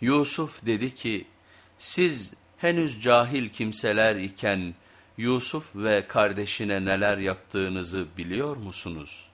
Yusuf dedi ki siz henüz cahil kimseler iken Yusuf ve kardeşine neler yaptığınızı biliyor musunuz?''